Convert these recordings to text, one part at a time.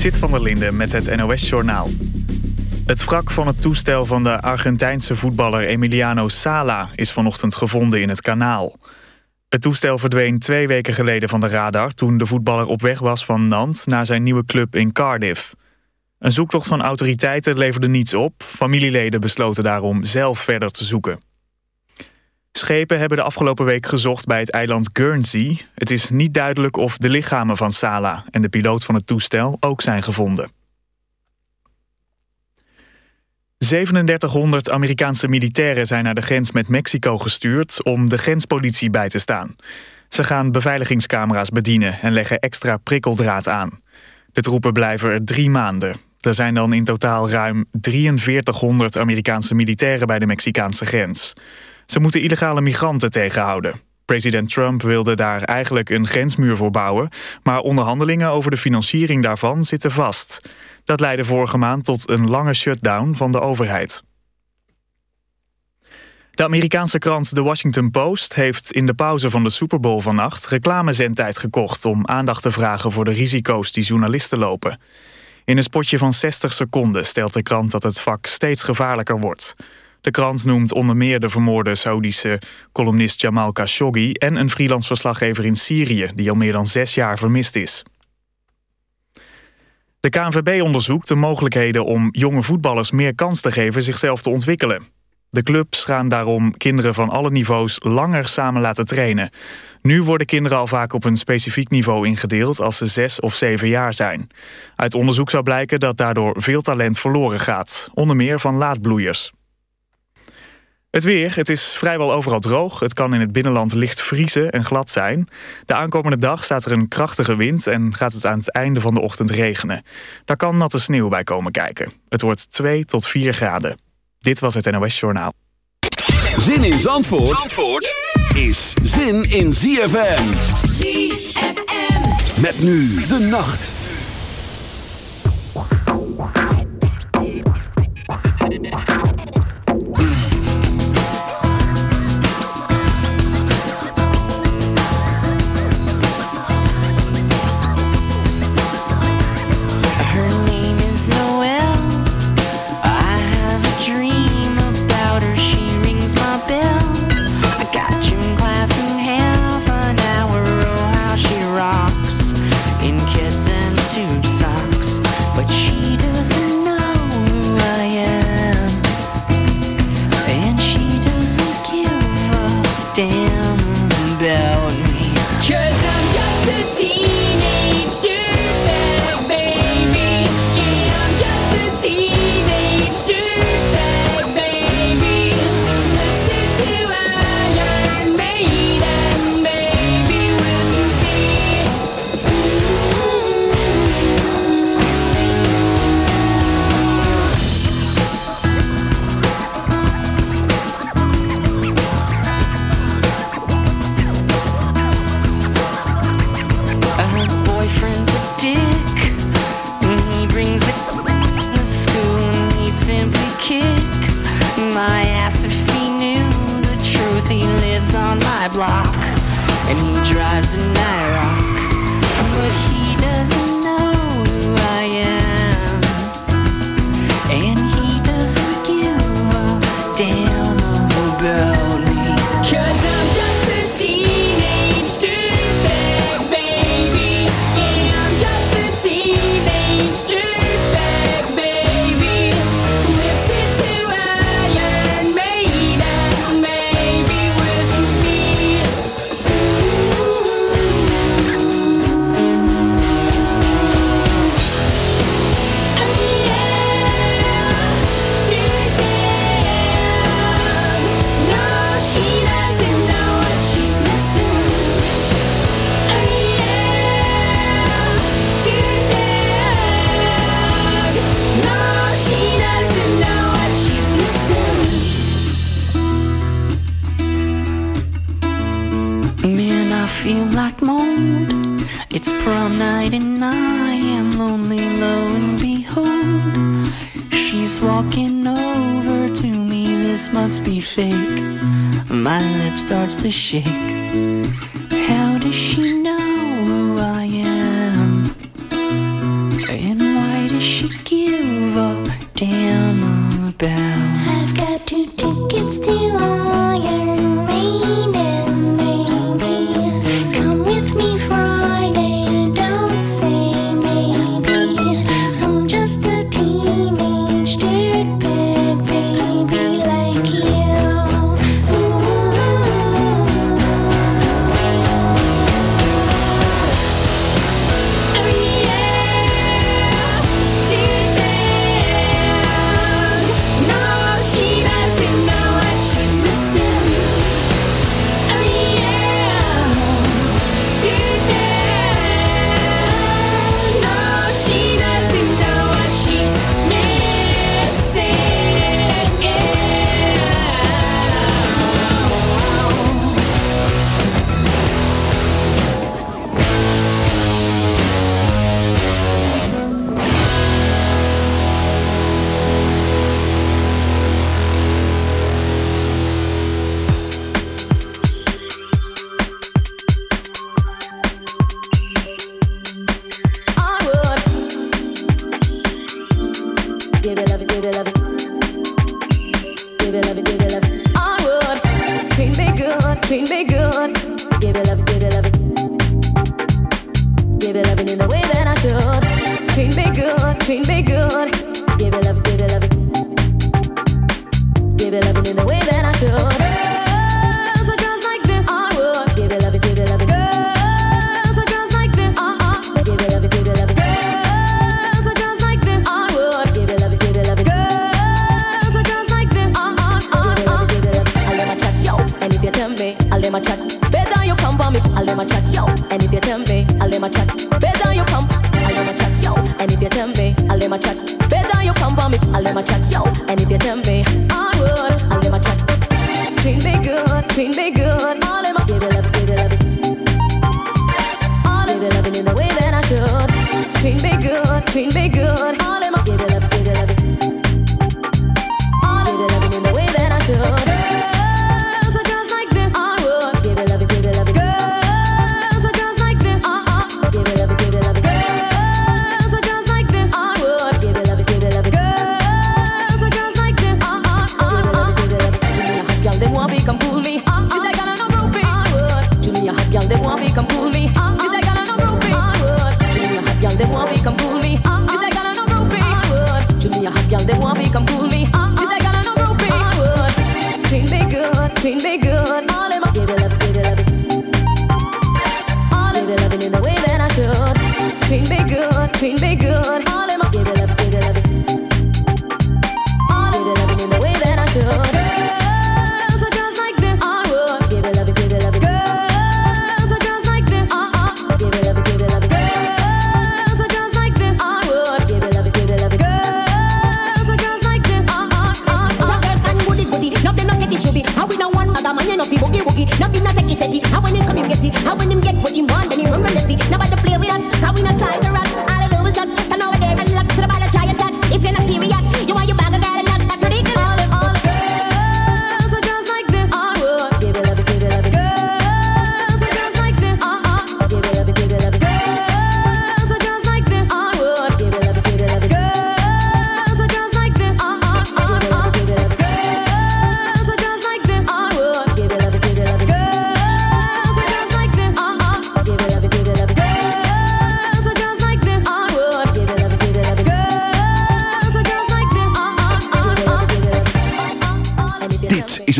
Zit van der Linde met het NOS-journaal. Het wrak van het toestel van de Argentijnse voetballer Emiliano Sala... is vanochtend gevonden in het kanaal. Het toestel verdween twee weken geleden van de radar... toen de voetballer op weg was van Nantes naar zijn nieuwe club in Cardiff. Een zoektocht van autoriteiten leverde niets op. Familieleden besloten daarom zelf verder te zoeken. Schepen hebben de afgelopen week gezocht bij het eiland Guernsey. Het is niet duidelijk of de lichamen van Sala en de piloot van het toestel ook zijn gevonden. 3700 Amerikaanse militairen zijn naar de grens met Mexico gestuurd om de grenspolitie bij te staan. Ze gaan beveiligingscamera's bedienen en leggen extra prikkeldraad aan. De troepen blijven er drie maanden. Er zijn dan in totaal ruim 4300 Amerikaanse militairen bij de Mexicaanse grens. Ze moeten illegale migranten tegenhouden. President Trump wilde daar eigenlijk een grensmuur voor bouwen... maar onderhandelingen over de financiering daarvan zitten vast. Dat leidde vorige maand tot een lange shutdown van de overheid. De Amerikaanse krant The Washington Post heeft in de pauze van de Super Bowl vannacht reclamezendtijd gekocht om aandacht te vragen voor de risico's die journalisten lopen. In een spotje van 60 seconden stelt de krant dat het vak steeds gevaarlijker wordt. De krant noemt onder meer de vermoorde Saudische columnist Jamal Khashoggi... en een freelance verslaggever in Syrië die al meer dan zes jaar vermist is. De KNVB onderzoekt de mogelijkheden om jonge voetballers meer kans te geven zichzelf te ontwikkelen. De clubs gaan daarom kinderen van alle niveaus langer samen laten trainen. Nu worden kinderen al vaak op een specifiek niveau ingedeeld als ze zes of zeven jaar zijn. Uit onderzoek zou blijken dat daardoor veel talent verloren gaat, onder meer van laadbloeiers. Het weer, het is vrijwel overal droog. Het kan in het binnenland licht vriezen en glad zijn. De aankomende dag staat er een krachtige wind... en gaat het aan het einde van de ochtend regenen. Daar kan natte sneeuw bij komen kijken. Het wordt 2 tot 4 graden. Dit was het NOS Journaal. Zin in Zandvoort, Zandvoort is zin in ZFM. ZFM. Met nu de nacht.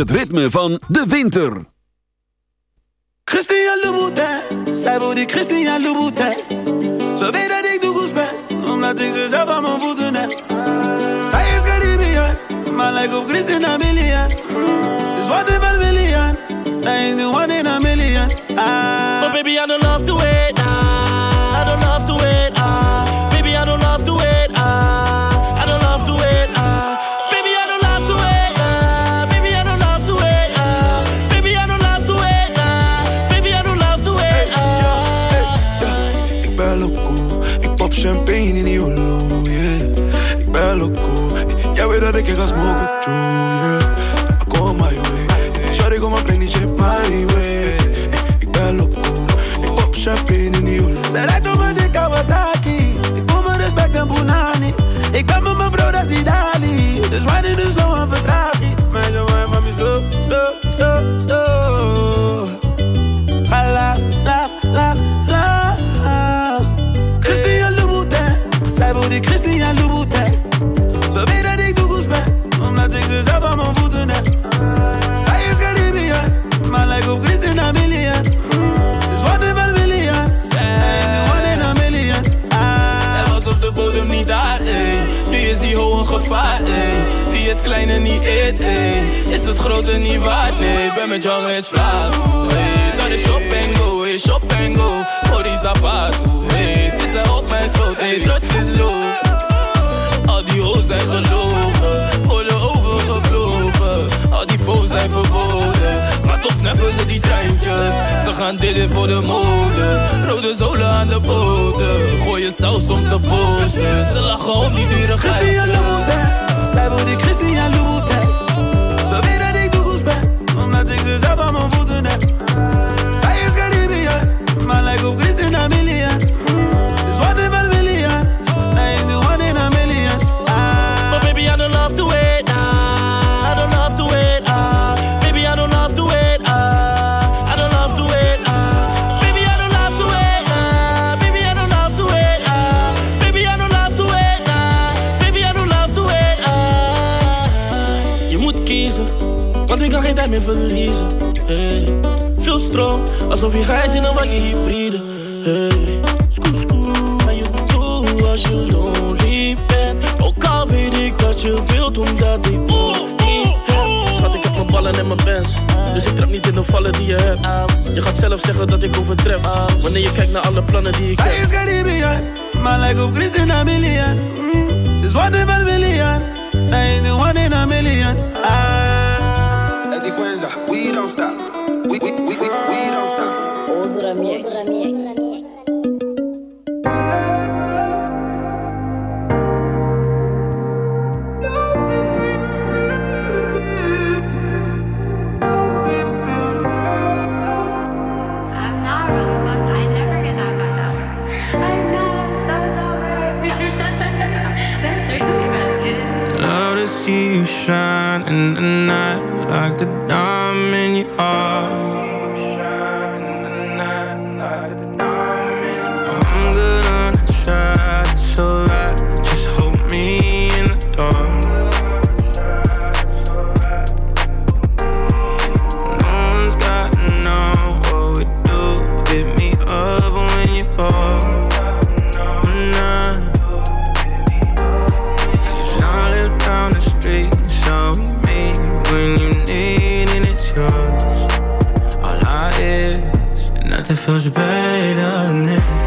Het ritme van de winter. Christian Louboutin, zij wil die Christian Louboutin. Ze weet dat ik de goes ben, omdat ik ze zelf aan mijn voeten heb. Zij is Caribbean, maar lijkt op Christian Amelia. Ze is wat in een million, dat is the one in a million. Ah. But baby, I don't love to true, en niet. Is het grote niet waard? ik ben met Young Rich Vlaag. Naar dat is shop en go, hey, shop en go. Voor die zapato, hey, zit ze op mijn schoot, hey, dat zit low. Al die hoes zijn gelogen, oorlog overgeplogen Al die foes zijn verboden, maar toch snappen ze die treintjes. Ze gaan dit voor de mode, rode zolen aan de bodem, gooien saus om te posten, ze lachen om die dierigheid. Zij wil Christian Loeten. Ze weet dat ik de goes ben, omdat ik mijn voeten stroom, alsof je rijdt in een wagen hybride. Hey, scoop scoop, maar je doet als je lonely bent. Ook al weet ik dat je wilt, omdat ik niet. Schat, ik heb mijn ballen en mijn bands, dus ik trap niet in de vallen die je hebt. Je gaat zelf zeggen dat ik overtref, wanneer je kijkt naar alle plannen die ik heb. Zij is Caribbean, maar lijkt op Christina Milian. Mm, ze is in een miljoen, hij one in a million. Ah. crush. All I is, and nothing feels better than this.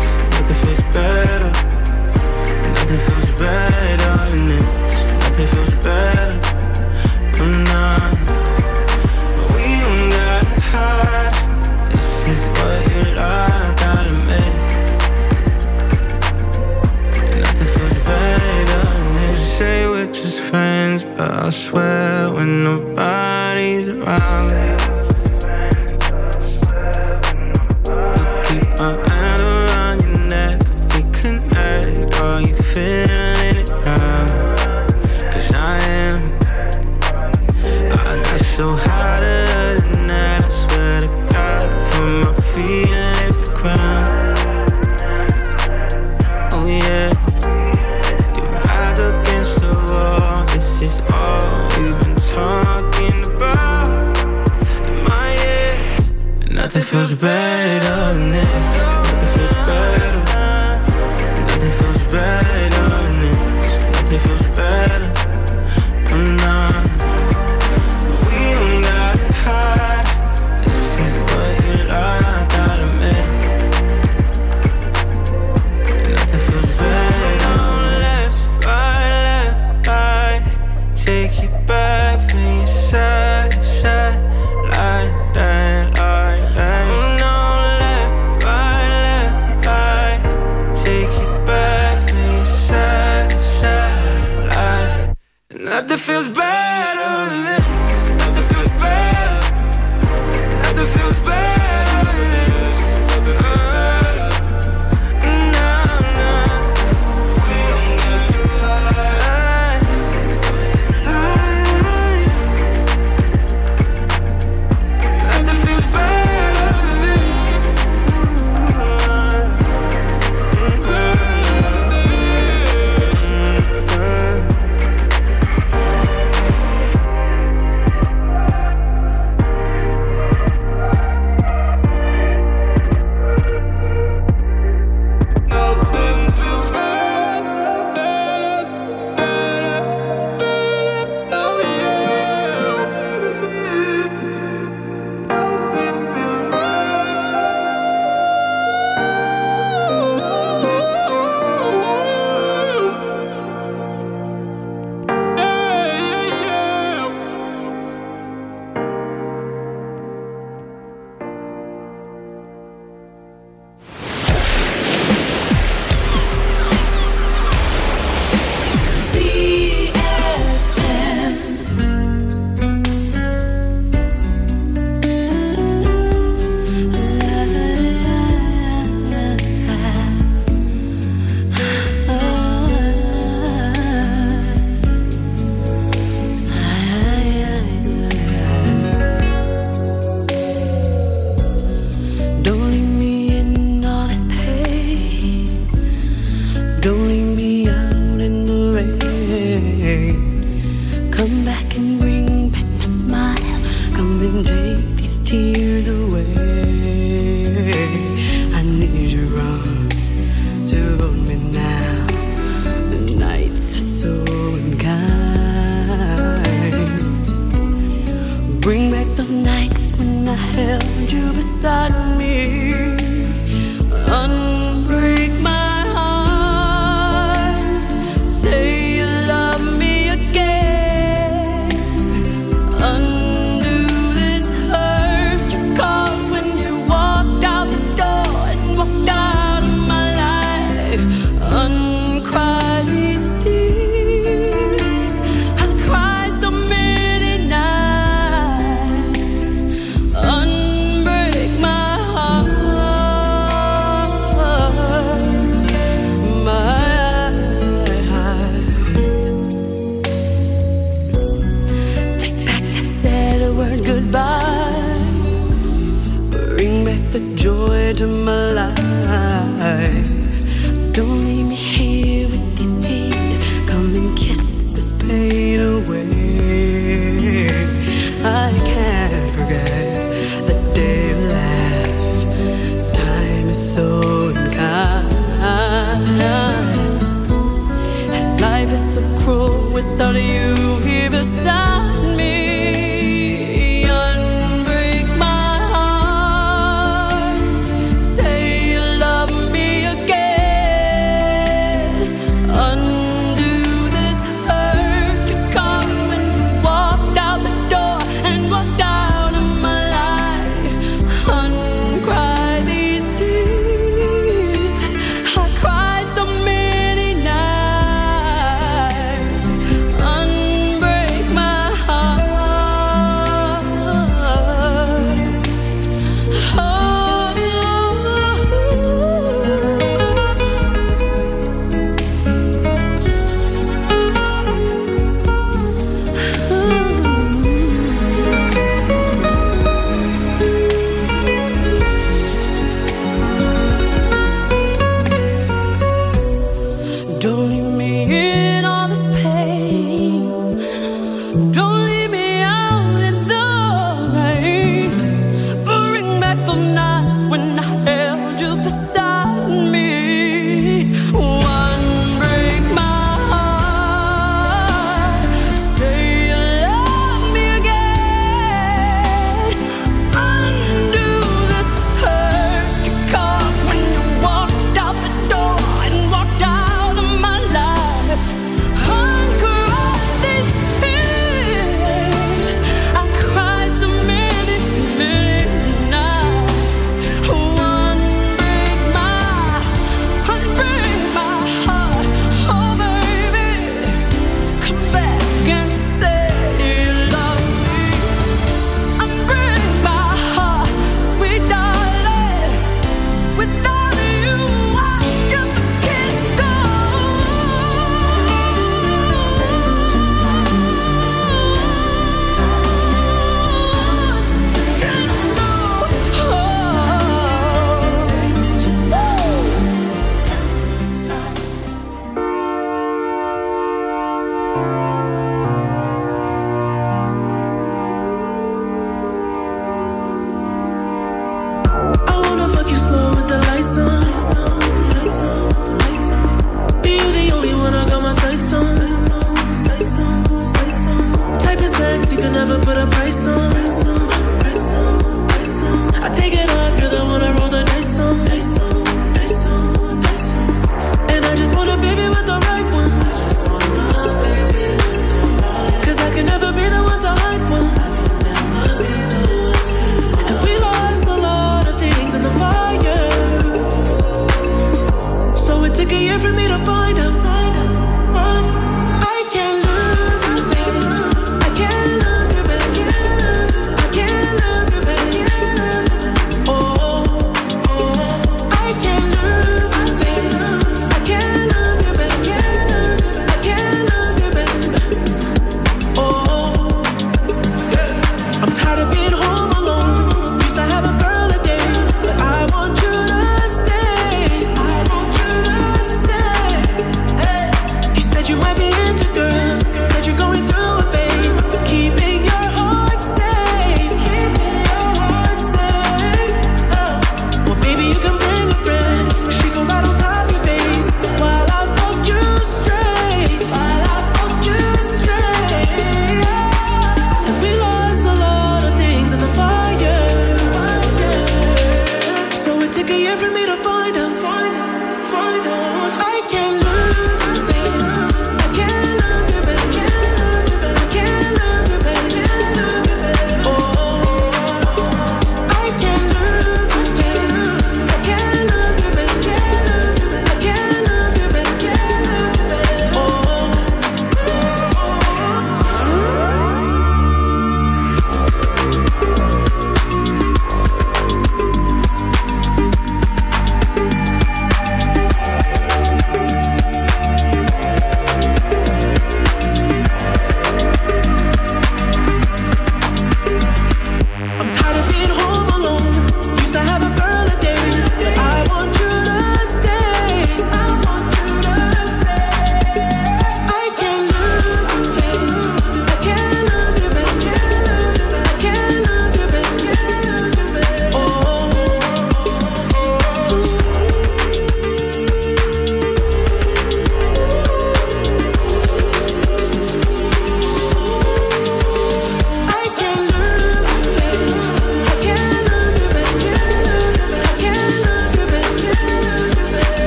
Bring back those nights when I held you beside me.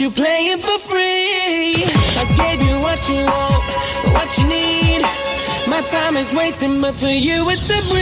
You're playing for free. I gave you what you want, what you need. My time is wasting, but for you it's a breeze.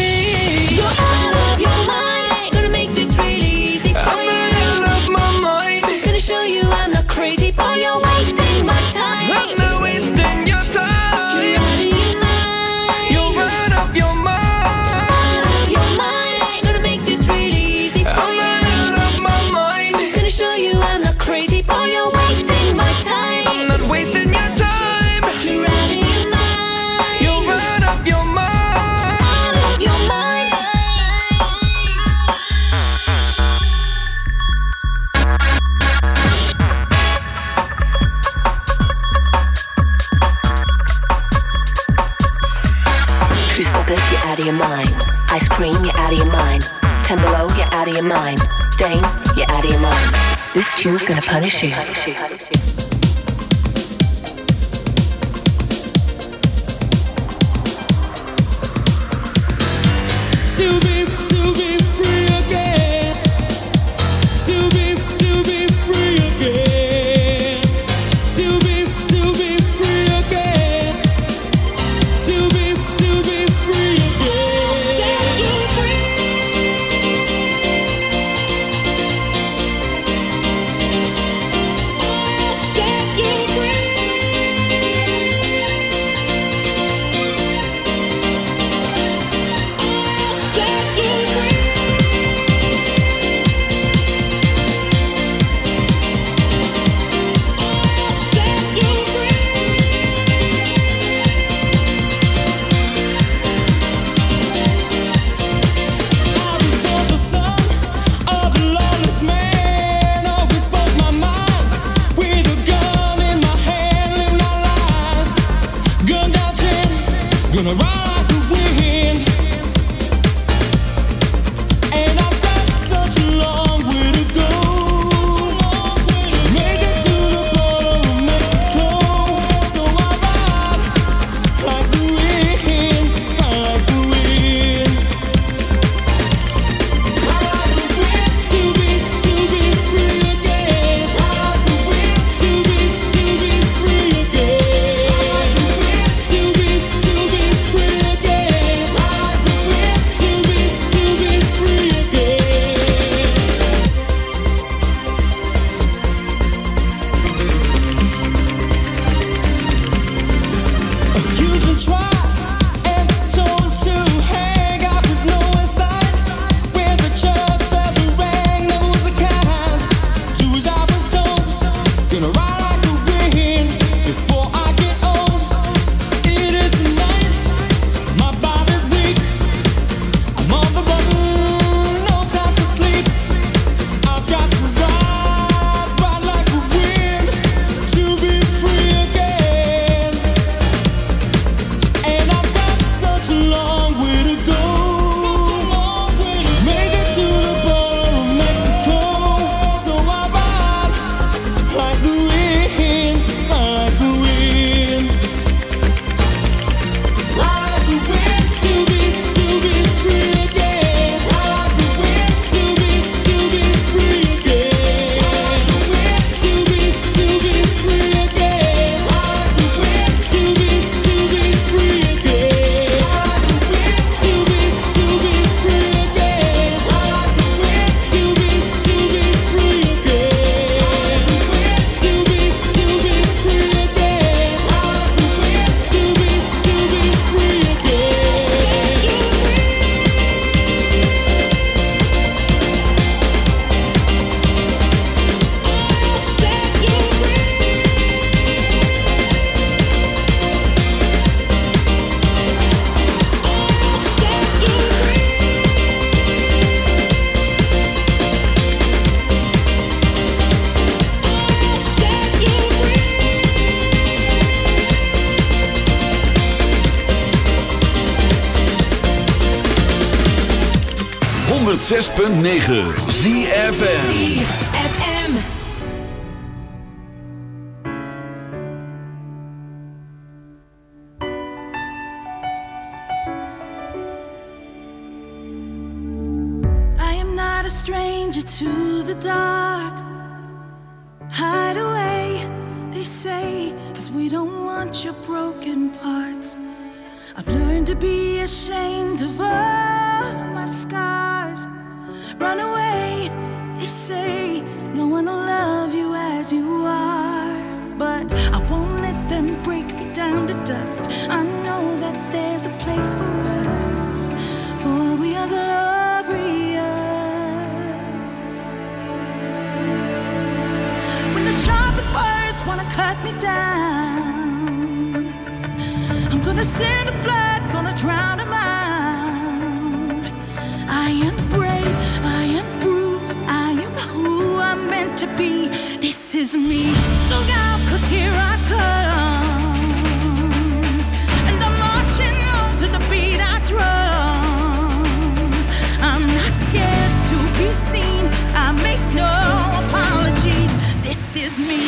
Who's gonna punish you. 9. is me.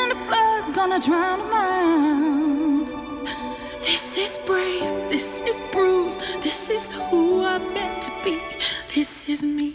in the flood, gonna drown a mind. This is brave, this is bruised, this is who I'm meant to be, this is me.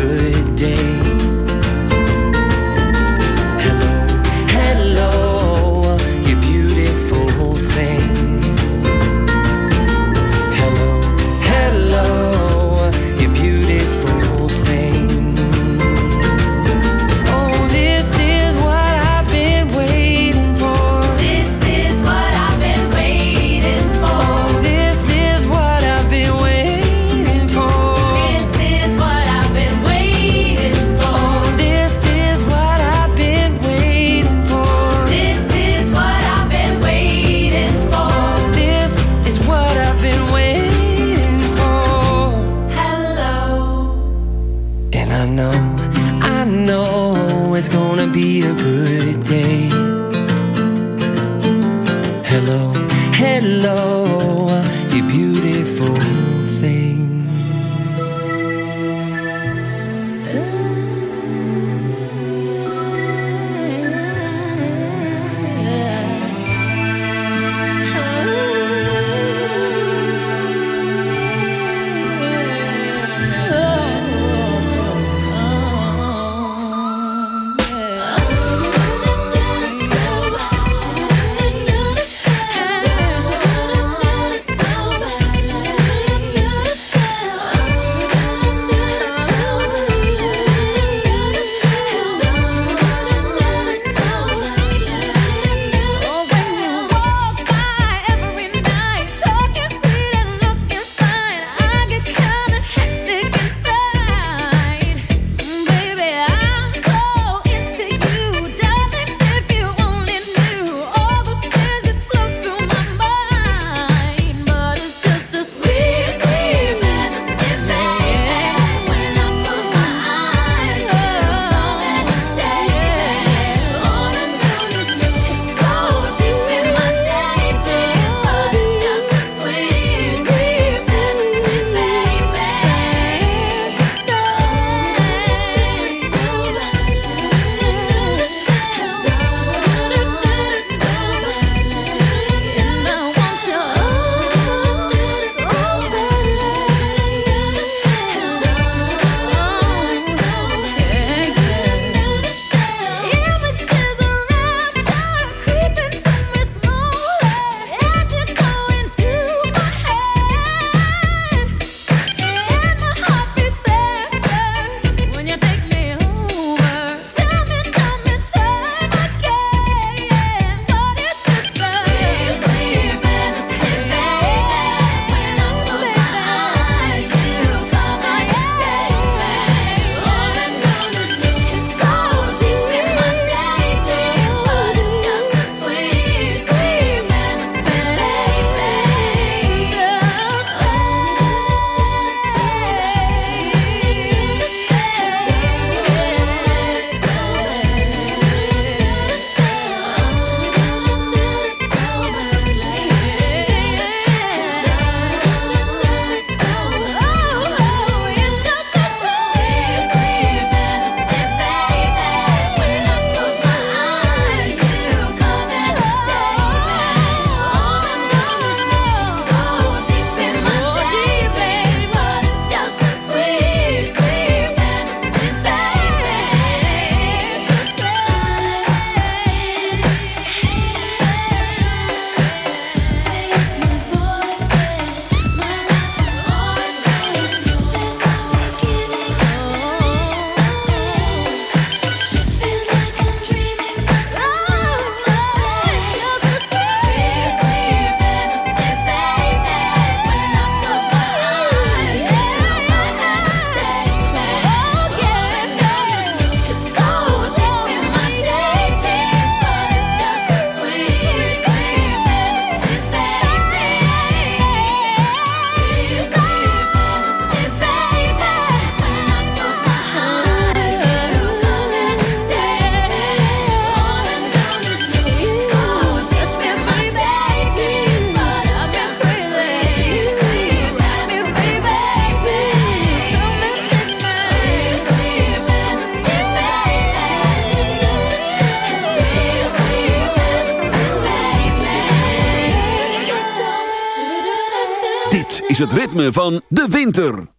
ritme van de winter.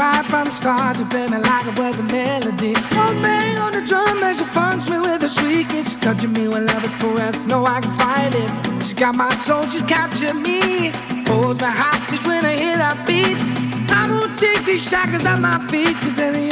right from the start. You play me like it was a melody. One bang on the drum as she funks me with a shriek. It's touching me when love is caressed. No, I can fight it. She got my soul, she's captured cause at my feet, cause any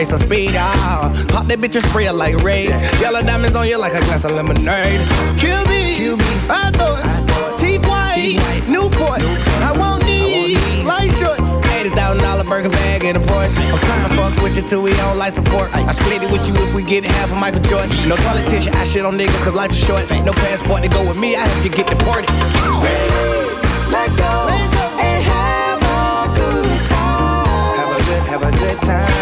up, some speed, out, Pop that bitch and spray it like Ray. Yellow diamonds on you like a glass of lemonade. Kill me, Kill me. I thought, I thought. T-White, Newport. Newport, I won't need. light shorts. $80,000 burger bag and a Porsche. I'm trying to fuck with you till we don't like support. I split it with you if we get half of Michael Jordan. No politician, I shit on niggas cause life is short. No passport to go with me, I have to get deported. Please, let go, let go. and have a good time. Have a good, have a good time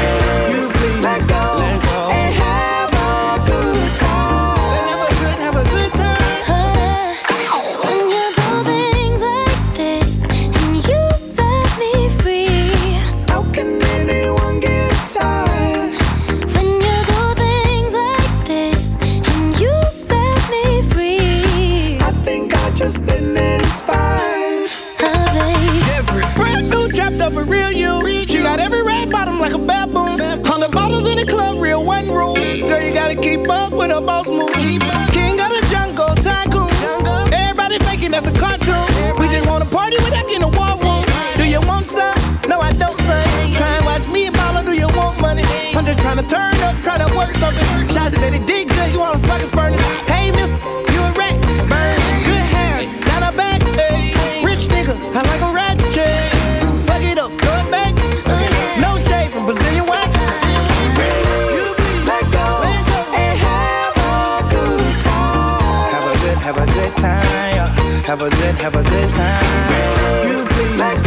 Tryna turn up, tryna work something. Shots said it did good, you wanna fucking furnace. Hey, mister, you a rat. Burn. Good hair, not a back. Hey. Rich nigga, I like a rat. Fuck it up, throw back. No shade from Brazilian wax. Let go and have a good time. Have a good, have a good time. Have a good, have a good time. Music, let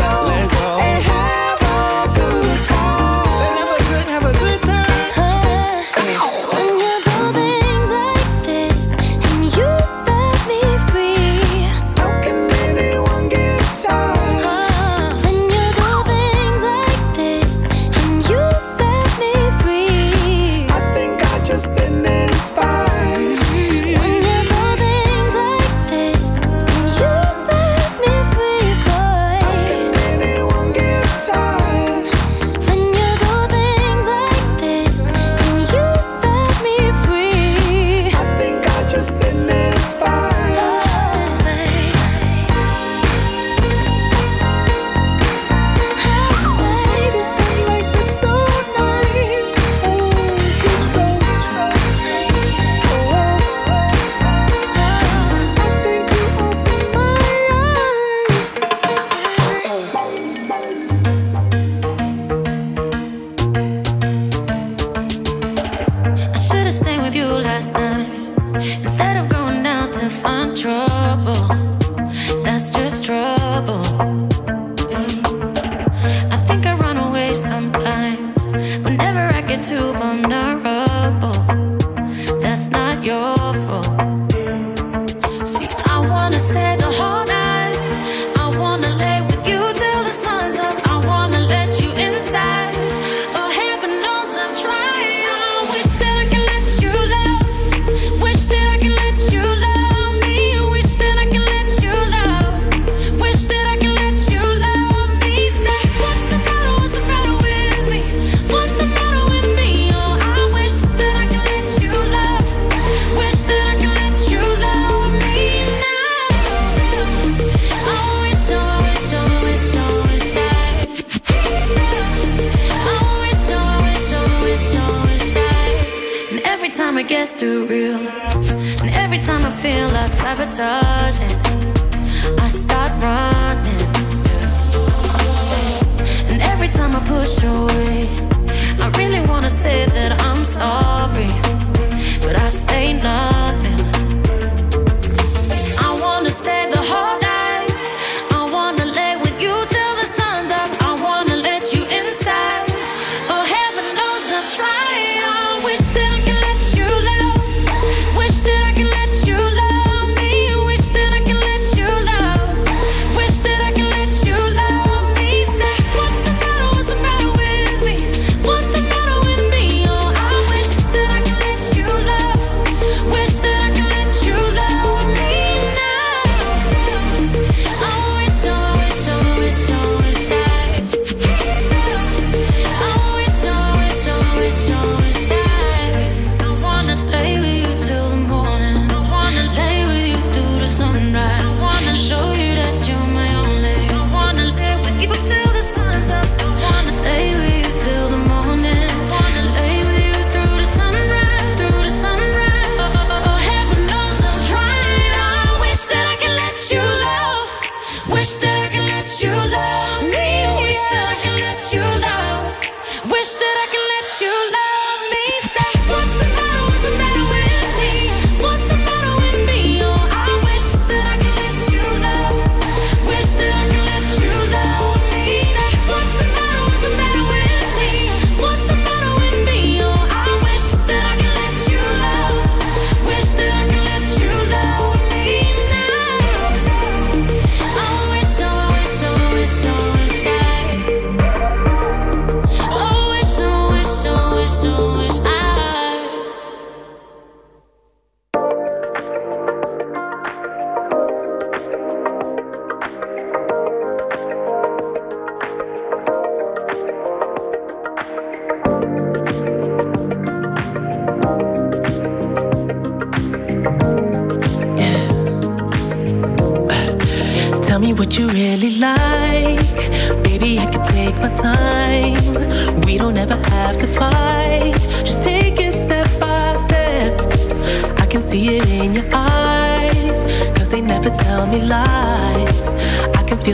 wanna say that I'm sorry, but I say nothing.